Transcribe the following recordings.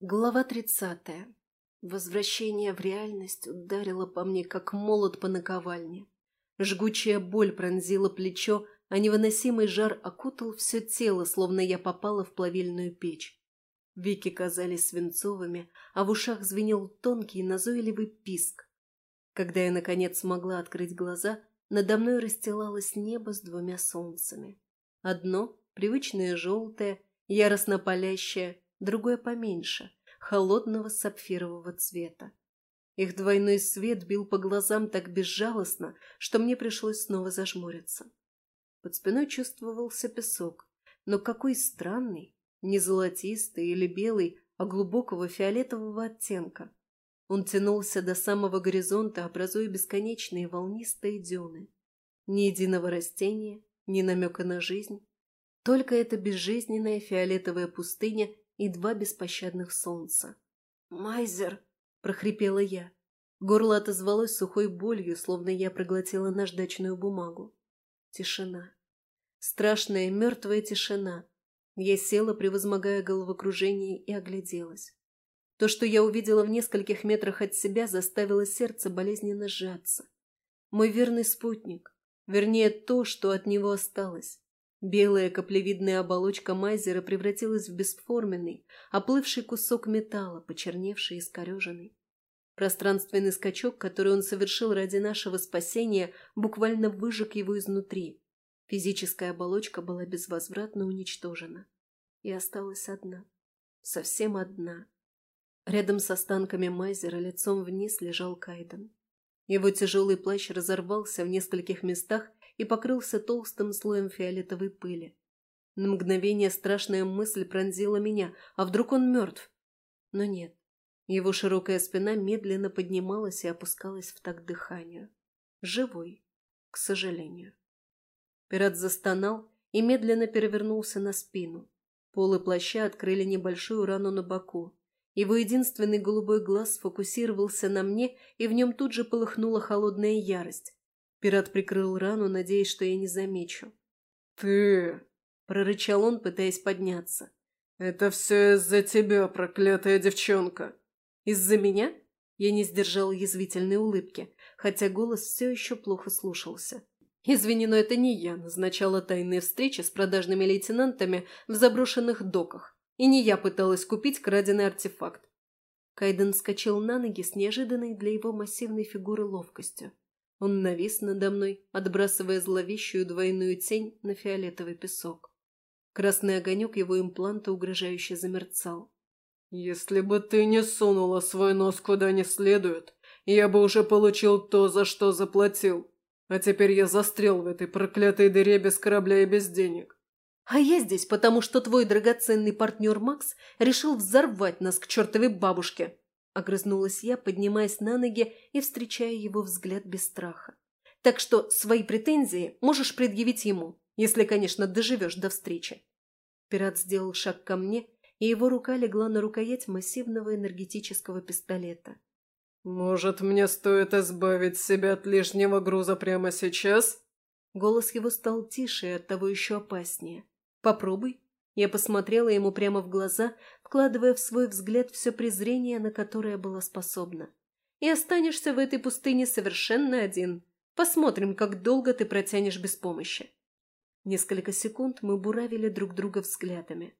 Глава тридцатая. Возвращение в реальность ударило по мне, как молот по наковальне. Жгучая боль пронзила плечо, а невыносимый жар окутал все тело, словно я попала в плавильную печь. Веки казались свинцовыми, а в ушах звенел тонкий назойливый писк. Когда я, наконец, смогла открыть глаза, надо мной расстилалось небо с двумя солнцами. Одно, привычное желтое, яростно палящее, другое поменьше, холодного сапфирового цвета. Их двойной свет бил по глазам так безжалостно, что мне пришлось снова зажмуриться. Под спиной чувствовался песок, но какой странный, не золотистый или белый, а глубокого фиолетового оттенка. Он тянулся до самого горизонта, образуя бесконечные волнистые дюны. Ни единого растения, ни намека на жизнь. Только эта безжизненная фиолетовая пустыня и два беспощадных солнца. «Майзер!» – прохрипела я. Горло отозвалось сухой болью, словно я проглотила наждачную бумагу. Тишина. Страшная мертвая тишина. Я села, превозмогая головокружение, и огляделась. То, что я увидела в нескольких метрах от себя, заставило сердце болезненно сжаться. Мой верный спутник, вернее, то, что от него осталось. Белая каплевидная оболочка Майзера превратилась в бесформенный, оплывший кусок металла, почерневший и искореженный. Пространственный скачок, который он совершил ради нашего спасения, буквально выжег его изнутри. Физическая оболочка была безвозвратно уничтожена. И осталась одна. Совсем одна. Рядом с останками Майзера лицом вниз лежал Кайден. Его тяжелый плащ разорвался в нескольких местах и покрылся толстым слоем фиолетовой пыли. На мгновение страшная мысль пронзила меня, а вдруг он мертв? Но нет. Его широкая спина медленно поднималась и опускалась в такт дыханию. Живой, к сожалению. Пират застонал и медленно перевернулся на спину. Полы плаща открыли небольшую рану на боку. Его единственный голубой глаз сфокусировался на мне, и в нем тут же полыхнула холодная ярость. Пират прикрыл рану, надеясь, что я не замечу. «Ты...» — прорычал он, пытаясь подняться. «Это все из-за тебя, проклятая девчонка!» «Из-за меня?» Я не сдержал язвительной улыбки, хотя голос все еще плохо слушался. «Извини, но это не я назначала тайные встречи с продажными лейтенантами в заброшенных доках, и не я пыталась купить краденый артефакт». Кайден скачал на ноги с неожиданной для его массивной фигуры ловкостью. Он навис надо мной, отбрасывая зловещую двойную тень на фиолетовый песок. Красный огонек его импланта угрожающе замерцал. «Если бы ты не сунула свой нос куда не следует, я бы уже получил то, за что заплатил. А теперь я застрял в этой проклятой дыре без корабля и без денег». «А я здесь, потому что твой драгоценный партнер Макс решил взорвать нас к чертовой бабушке», Огрызнулась я, поднимаясь на ноги и встречая его взгляд без страха. «Так что свои претензии можешь предъявить ему, если, конечно, доживешь до встречи». Пират сделал шаг ко мне, и его рука легла на рукоять массивного энергетического пистолета. «Может, мне стоит избавить себя от лишнего груза прямо сейчас?» Голос его стал тише и оттого еще опаснее. «Попробуй», я посмотрела ему прямо в глаза, вкладывая в свой взгляд все презрение, на которое была способна. «И останешься в этой пустыне совершенно один. Посмотрим, как долго ты протянешь без помощи». Несколько секунд мы буравили друг друга взглядами.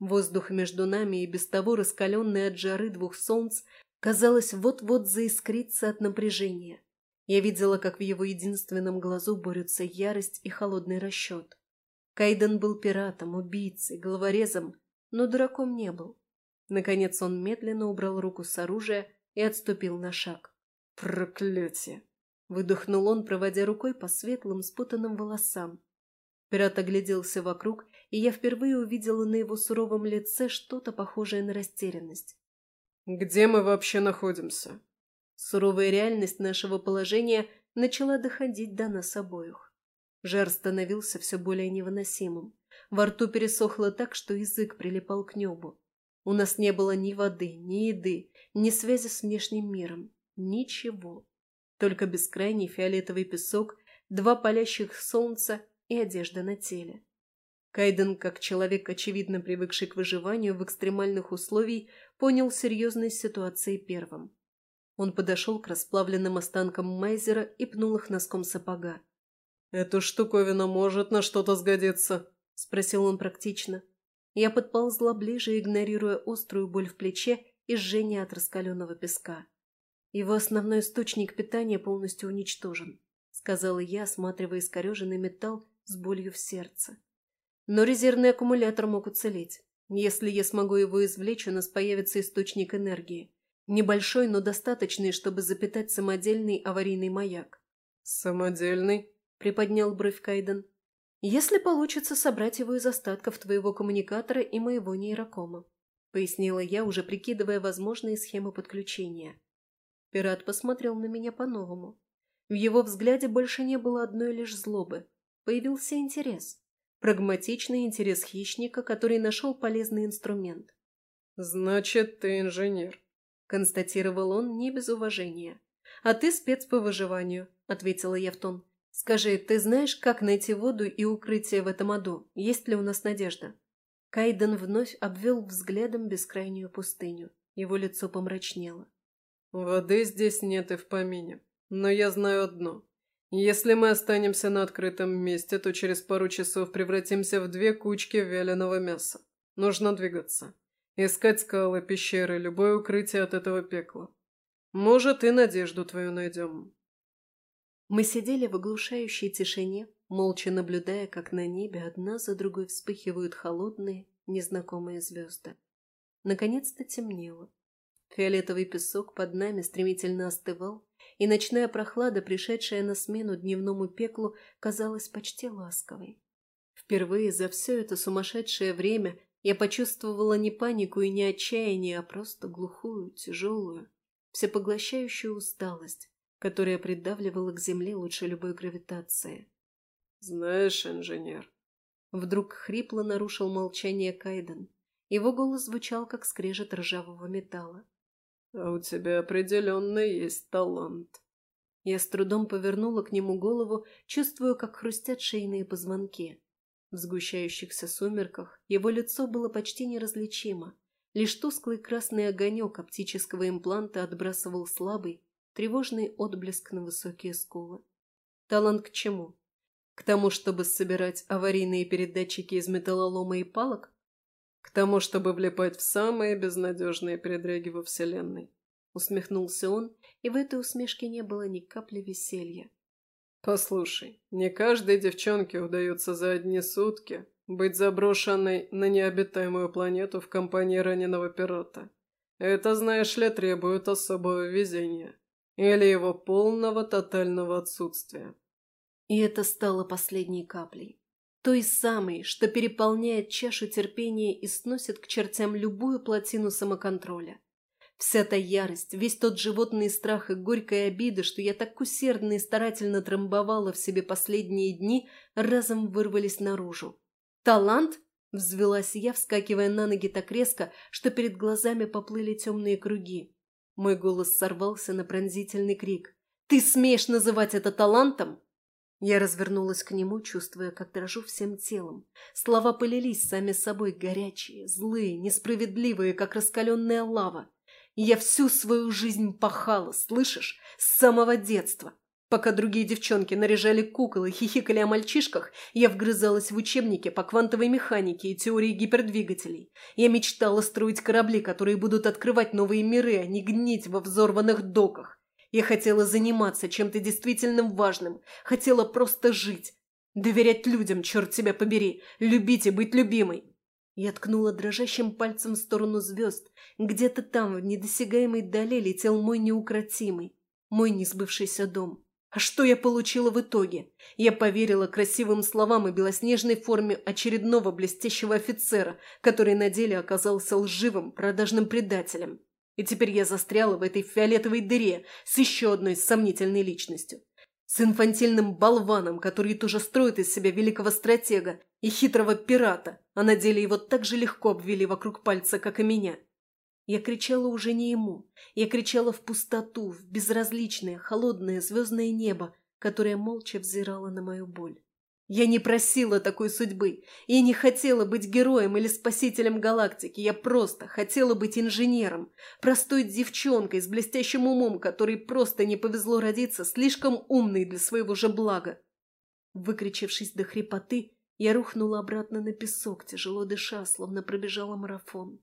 Воздух между нами и без того раскаленный от жары двух солнц, казалось, вот-вот заискрится от напряжения. Я видела, как в его единственном глазу борются ярость и холодный расчет. Кайден был пиратом, убийцей, головорезом, но дураком не был. Наконец он медленно убрал руку с оружия и отступил на шаг. «Проклятие!» — выдохнул он, проводя рукой по светлым спутанным волосам. Пират огляделся вокруг, и я впервые увидела на его суровом лице что-то похожее на растерянность. «Где мы вообще находимся?» Суровая реальность нашего положения начала доходить до нас обоих. Жар становился все более невыносимым. Во рту пересохло так, что язык прилипал к небу. У нас не было ни воды, ни еды, ни связи с внешним миром. Ничего. Только бескрайний фиолетовый песок, два палящих солнца и одежда на теле. Кайден, как человек, очевидно привыкший к выживанию в экстремальных условиях, понял серьезность ситуации первым. Он подошел к расплавленным останкам Майзера и пнул их носком сапога. «Эта штуковина может на что-то сгодиться», – спросил он практично. Я подползла ближе, игнорируя острую боль в плече и жжение от раскаленного песка. Его основной источник питания полностью уничтожен, сказала я, осматривая искореженный металл с болью в сердце. Но резервный аккумулятор мог уцелеть. Если я смогу его извлечь, у нас появится источник энергии. Небольшой, но достаточный, чтобы запитать самодельный аварийный маяк. «Самодельный?» – приподнял бровь Кайден. «Если получится собрать его из остатков твоего коммуникатора и моего нейрокома», – пояснила я, уже прикидывая возможные схемы подключения. Пират посмотрел на меня по-новому. В его взгляде больше не было одной лишь злобы. Появился интерес. Прагматичный интерес хищника, который нашел полезный инструмент. «Значит, ты инженер», – констатировал он не без уважения. «А ты спец по выживанию», – ответила я в тон. «Скажи, ты знаешь, как найти воду и укрытие в этом аду? Есть ли у нас надежда?» Кайден вновь обвел взглядом бескрайнюю пустыню. Его лицо помрачнело. Воды здесь нет и в помине. Но я знаю одно. Если мы останемся на открытом месте, то через пару часов превратимся в две кучки вяленого мяса. Нужно двигаться. Искать скалы, пещеры, любое укрытие от этого пекла. Может, и надежду твою найдем. Мы сидели в оглушающей тишине, молча наблюдая, как на небе одна за другой вспыхивают холодные, незнакомые звезды. Наконец-то темнело. Фиолетовый песок под нами стремительно остывал, и ночная прохлада, пришедшая на смену дневному пеклу, казалась почти ласковой. Впервые за все это сумасшедшее время я почувствовала не панику и не отчаяние, а просто глухую, тяжелую, всепоглощающую усталость, которая придавливала к земле лучше любой гравитации. «Знаешь, инженер...» Вдруг хрипло нарушил молчание Кайден. Его голос звучал, как скрежет ржавого металла. А у тебя определенно есть талант. Я с трудом повернула к нему голову, чувствуя, как хрустят шейные позвонки. В сгущающихся сумерках его лицо было почти неразличимо. Лишь тусклый красный огонек оптического импланта отбрасывал слабый, тревожный отблеск на высокие скулы. Талант к чему? К тому, чтобы собирать аварийные передатчики из металлолома и палок? К тому, чтобы влипать в самые безнадежные передряги во Вселенной. Усмехнулся он, и в этой усмешке не было ни капли веселья. Послушай, не каждой девчонке удается за одни сутки быть заброшенной на необитаемую планету в компании раненого пирата. Это, знаешь ли, требует особого везения. Или его полного тотального отсутствия. И это стало последней каплей. Той самой, что переполняет чашу терпения и сносит к чертям любую плотину самоконтроля. Вся та ярость, весь тот животный страх и горькая обида, что я так усердно и старательно трамбовала в себе последние дни, разом вырвались наружу. «Талант?» – взвелась я, вскакивая на ноги так резко, что перед глазами поплыли темные круги. Мой голос сорвался на пронзительный крик. «Ты смеешь называть это талантом?» Я развернулась к нему, чувствуя, как дрожу всем телом. Слова полились сами собой, горячие, злые, несправедливые, как раскаленная лава. Я всю свою жизнь пахала, слышишь, с самого детства. Пока другие девчонки наряжали кукол и хихикали о мальчишках, я вгрызалась в учебники по квантовой механике и теории гипердвигателей. Я мечтала строить корабли, которые будут открывать новые миры, а не гнить во взорванных доках. Я хотела заниматься чем-то действительно важным, хотела просто жить. Доверять людям, черт тебя побери, любить и быть любимой. Я ткнула дрожащим пальцем в сторону звезд. Где-то там, в недосягаемой дали, летел мой неукротимый, мой несбывшийся дом. А что я получила в итоге? Я поверила красивым словам и белоснежной форме очередного блестящего офицера, который на деле оказался лживым, продажным предателем. И теперь я застряла в этой фиолетовой дыре с еще одной сомнительной личностью. С инфантильным болваном, который тоже строит из себя великого стратега и хитрого пирата, а на деле его так же легко обвели вокруг пальца, как и меня. Я кричала уже не ему. Я кричала в пустоту, в безразличное, холодное звездное небо, которое молча взирало на мою боль. Я не просила такой судьбы. Я не хотела быть героем или спасителем галактики. Я просто хотела быть инженером. Простой девчонкой с блестящим умом, которой просто не повезло родиться, слишком умной для своего же блага. Выкричившись до хрипоты, я рухнула обратно на песок, тяжело дыша, словно пробежала марафон.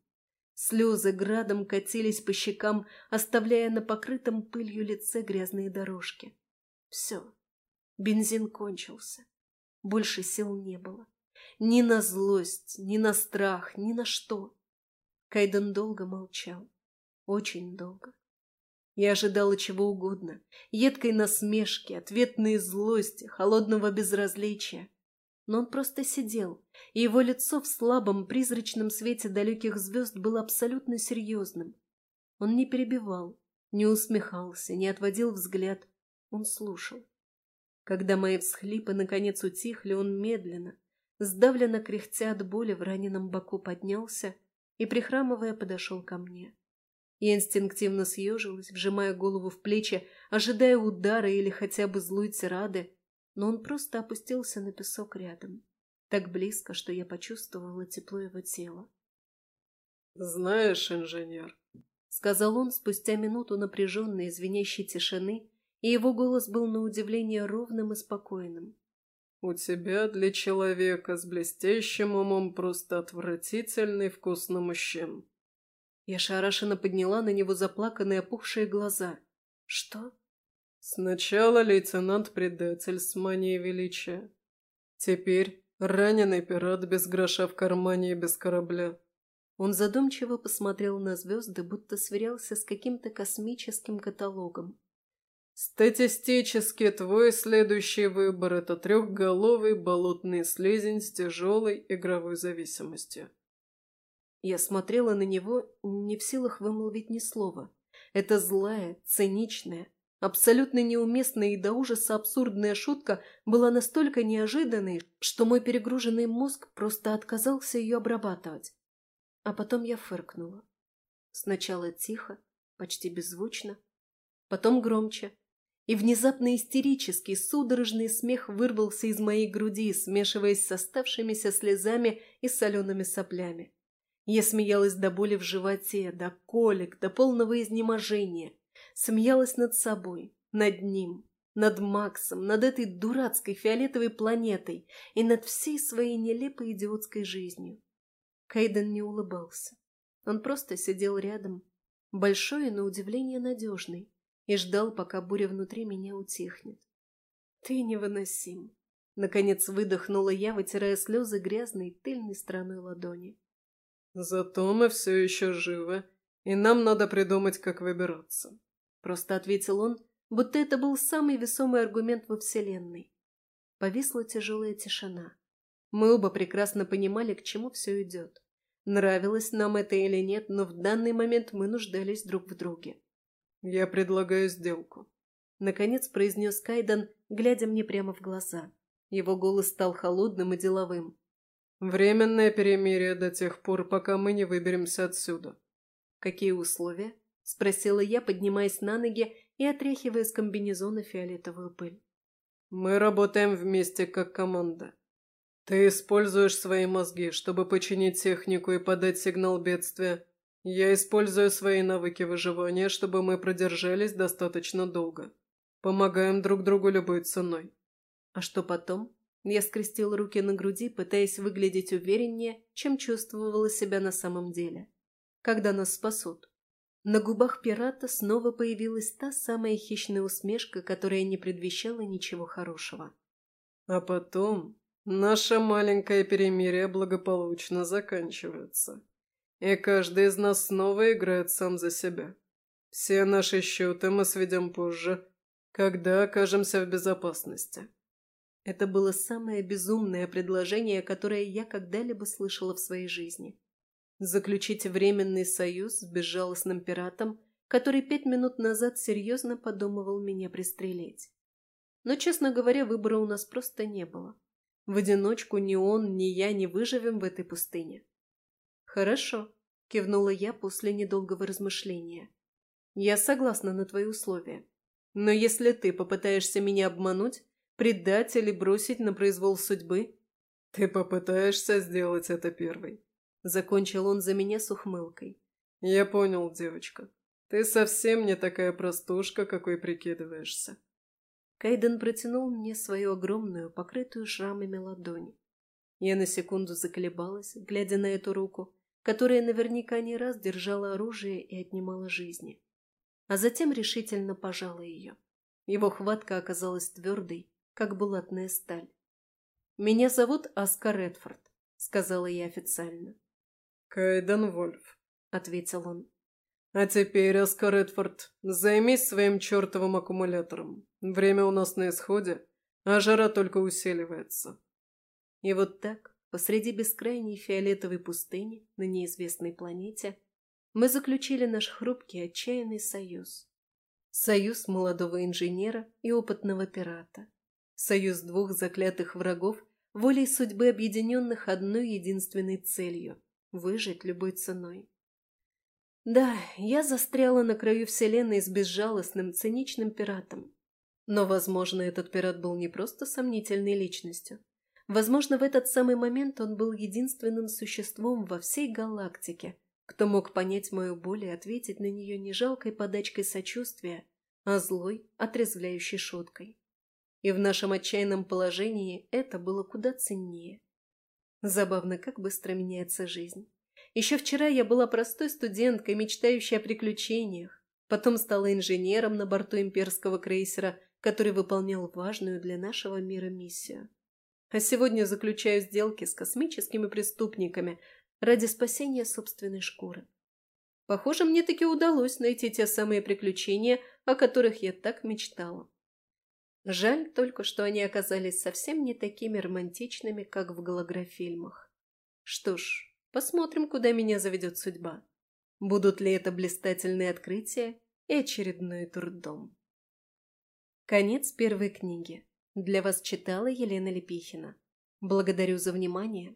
Слезы градом катились по щекам, оставляя на покрытом пылью лице грязные дорожки. Все. Бензин кончился. Больше сил не было. Ни на злость, ни на страх, ни на что. Кайден долго молчал. Очень долго. Я ожидала чего угодно. Едкой насмешки, ответной злости, холодного безразличия. Но он просто сидел, и его лицо в слабом призрачном свете далеких звезд было абсолютно серьезным. Он не перебивал, не усмехался, не отводил взгляд. Он слушал. Когда мои всхлипы наконец утихли, он медленно, сдавленно кряхтя от боли в раненом боку поднялся и, прихрамывая, подошел ко мне. Я инстинктивно съежилась, вжимая голову в плечи, ожидая удара или хотя бы злой тирады, но он просто опустился на песок рядом, так близко, что я почувствовала тепло его тела. «Знаешь, инженер», — сказал он спустя минуту напряженной, звенящей тишины, и его голос был на удивление ровным и спокойным. «У тебя для человека с блестящим умом просто отвратительный вкус на мужчин». Я шарашенно подняла на него заплаканные опухшие глаза. «Что?» «Сначала лейтенант-предатель с манией величия. Теперь раненый пират без гроша в кармане и без корабля». Он задумчиво посмотрел на звезды, будто сверялся с каким-то космическим каталогом. Статистически твой следующий выбор – это трехголовый болотный слизень с тяжелой игровой зависимостью. Я смотрела на него, не в силах вымолвить ни слова. Это злая, циничная, абсолютно неуместная и до ужаса абсурдная шутка была настолько неожиданной, что мой перегруженный мозг просто отказался ее обрабатывать. А потом я фыркнула. Сначала тихо, почти беззвучно, потом громче – и внезапно истерический, судорожный смех вырвался из моей груди, смешиваясь с оставшимися слезами и солеными соплями. Я смеялась до боли в животе, до колик, до полного изнеможения. Смеялась над собой, над ним, над Максом, над этой дурацкой фиолетовой планетой и над всей своей нелепой идиотской жизнью. Кайден не улыбался. Он просто сидел рядом, большой и, на удивление, надежный и ждал, пока буря внутри меня утихнет. «Ты невыносим!» Наконец выдохнула я, вытирая слезы грязной тыльной стороной ладони. «Зато мы все еще живы, и нам надо придумать, как выбираться», — просто ответил он, будто это был самый весомый аргумент во Вселенной. Повисла тяжелая тишина. Мы оба прекрасно понимали, к чему все идет. Нравилось нам это или нет, но в данный момент мы нуждались друг в друге. «Я предлагаю сделку», — наконец произнес Кайдан, глядя мне прямо в глаза. Его голос стал холодным и деловым. «Временное перемирие до тех пор, пока мы не выберемся отсюда». «Какие условия?» — спросила я, поднимаясь на ноги и отряхивая с комбинезона фиолетовую пыль. «Мы работаем вместе как команда. Ты используешь свои мозги, чтобы починить технику и подать сигнал бедствия, я использую свои навыки выживания, чтобы мы продержались достаточно долго. Помогаем друг другу любой ценой. А что потом? Я скрестил руки на груди, пытаясь выглядеть увереннее, чем чувствовала себя на самом деле. Когда нас спасут? На губах пирата снова появилась та самая хищная усмешка, которая не предвещала ничего хорошего. А потом наше маленькое перемирие благополучно заканчивается. И каждый из нас снова играет сам за себя. Все наши счеты мы сведем позже, когда окажемся в безопасности. Это было самое безумное предложение, которое я когда-либо слышала в своей жизни. Заключить временный союз с безжалостным пиратом, который пять минут назад серьезно подумывал меня пристрелить. Но, честно говоря, выбора у нас просто не было. В одиночку ни он, ни я не выживем в этой пустыне. Хорошо, – кивнула я после недолгого размышления. «Я согласна на твои условия. Но если ты попытаешься меня обмануть, Предать или бросить на произвол судьбы? Ты попытаешься сделать это первой. Закончил он за меня с ухмылкой. Я понял, девочка. Ты совсем не такая простушка, какой прикидываешься. Кайден протянул мне свою огромную, покрытую шрамами ладонь. Я на секунду заколебалась, глядя на эту руку, которая наверняка не раз держала оружие и отнимала жизни. А затем решительно пожала ее. Его хватка оказалась твердой, как булатная сталь. «Меня зовут Оскар Редфорд», — сказала я официально. «Кайден Вольф», — ответил он. «А теперь, Оскар Редфорд, займись своим чертовым аккумулятором. Время у нас на исходе, а жара только усиливается». И вот так, посреди бескрайней фиолетовой пустыни на неизвестной планете, мы заключили наш хрупкий отчаянный союз. Союз молодого инженера и опытного пирата. Союз двух заклятых врагов, волей судьбы объединенных одной единственной целью – выжить любой ценой. Да, я застряла на краю вселенной с безжалостным, циничным пиратом. Но, возможно, этот пират был не просто сомнительной личностью. Возможно, в этот самый момент он был единственным существом во всей галактике, кто мог понять мою боль и ответить на нее не жалкой подачкой сочувствия, а злой, отрезвляющей шуткой. И в нашем отчаянном положении это было куда ценнее. Забавно, как быстро меняется жизнь. Еще вчера я была простой студенткой, мечтающей о приключениях. Потом стала инженером на борту имперского крейсера, который выполнял важную для нашего мира миссию. А сегодня заключаю сделки с космическими преступниками ради спасения собственной шкуры. Похоже, мне таки удалось найти те самые приключения, о которых я так мечтала. Жаль только, что они оказались совсем не такими романтичными, как в голографильмах. Что ж, Посмотрим, куда меня заведет судьба. Будут ли это блистательные открытия и очередной трудом. Конец первой книги. Для вас читала Елена Лепихина. Благодарю за внимание.